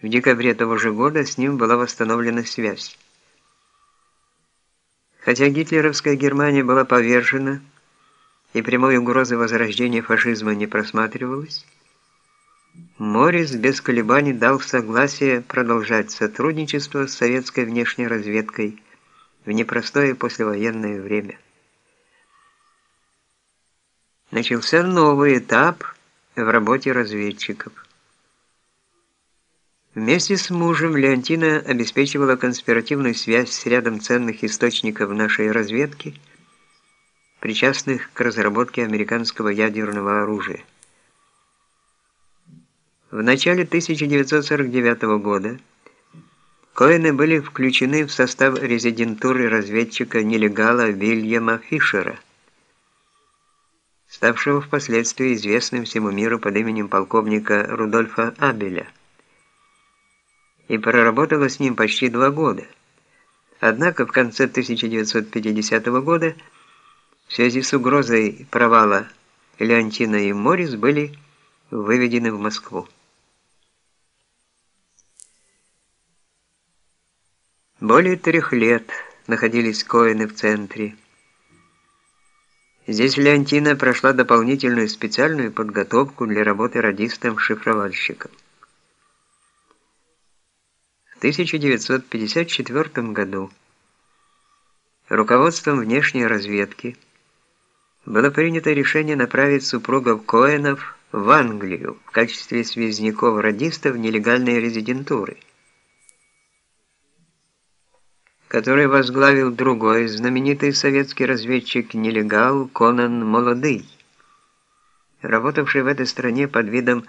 В декабре того же года с ним была восстановлена связь. Хотя гитлеровская Германия была повержена, и прямой угрозы возрождения фашизма не просматривалось, Морис без колебаний дал согласие продолжать сотрудничество с советской внешней разведкой в непростое послевоенное время. Начался новый этап в работе разведчиков. Вместе с мужем Леонтина обеспечивала конспиративную связь с рядом ценных источников нашей разведки, причастных к разработке американского ядерного оружия. В начале 1949 года Коэны были включены в состав резидентуры разведчика-нелегала Вильяма Фишера, ставшего впоследствии известным всему миру под именем полковника Рудольфа Абеля и проработала с ним почти два года. Однако в конце 1950 года в связи с угрозой провала Леонтина и Морис были выведены в Москву. Более трех лет находились Коэны в центре. Здесь Леонтина прошла дополнительную специальную подготовку для работы радистом-шифровальщиком. 1954 году руководством внешней разведки было принято решение направить супругов Коэнов в Англию в качестве связников-радистов нелегальной резидентуры, который возглавил другой знаменитый советский разведчик-нелегал Конан Молодый, работавший в этой стране под видом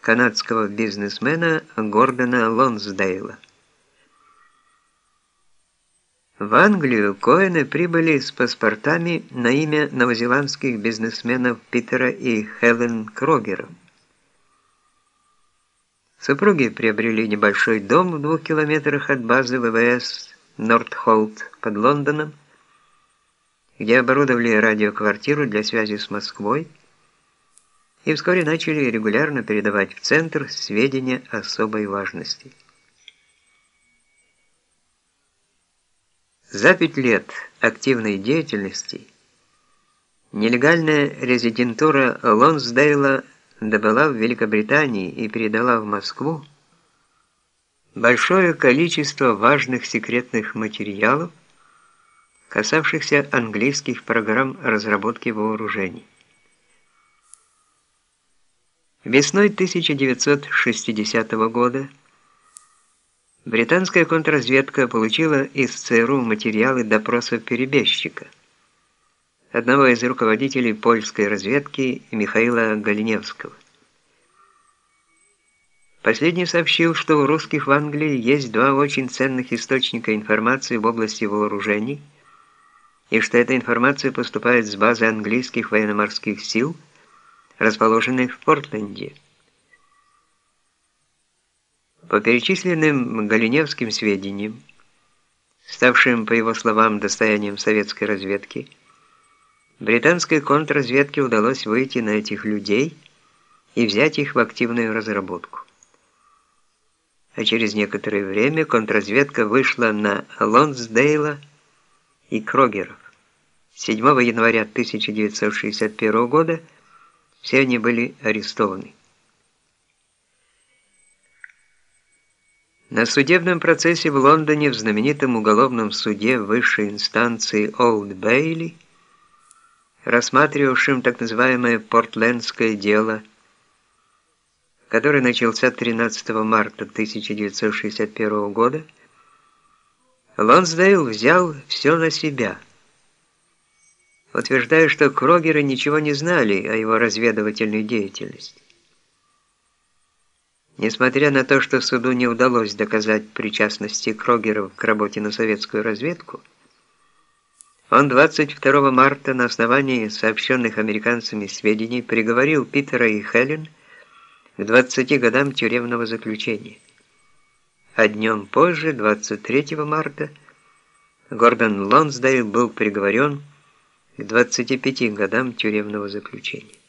канадского бизнесмена Гордона Лонсдейла. В Англию Коэны прибыли с паспортами на имя новозеландских бизнесменов Питера и Хелен Крогеров. Супруги приобрели небольшой дом в двух километрах от базы ВВС Нортхолд под Лондоном, где оборудовали радиоквартиру для связи с Москвой и вскоре начали регулярно передавать в Центр сведения особой важности. За пять лет активной деятельности нелегальная резидентура Лонсдейла добыла в Великобритании и передала в Москву большое количество важных секретных материалов, касавшихся английских программ разработки вооружений. Весной 1960 года Британская контрразведка получила из ЦРУ материалы допросов перебежчика, одного из руководителей польской разведки Михаила Галиневского. Последний сообщил, что у русских в Англии есть два очень ценных источника информации в области вооружений, и что эта информация поступает с базы английских военно-морских сил, расположенных в Портленде. По перечисленным Галиневским сведениям, ставшим, по его словам, достоянием советской разведки, британской контрразведке удалось выйти на этих людей и взять их в активную разработку. А через некоторое время контрразведка вышла на Лонсдейла и Крогеров. 7 января 1961 года все они были арестованы. На судебном процессе в Лондоне в знаменитом уголовном суде высшей инстанции Олд Бейли, рассматривавшем так называемое Портлендское дело, которое начался 13 марта 1961 года, Лонсдейл взял все на себя, утверждая, что Крогеры ничего не знали о его разведывательной деятельности. Несмотря на то, что суду не удалось доказать причастности Крогеров к работе на советскую разведку, он 22 марта на основании сообщенных американцами сведений приговорил Питера и Хелен к 20 годам тюремного заключения. А днем позже, 23 марта, Гордон Лонсдейл был приговорен к 25 годам тюремного заключения.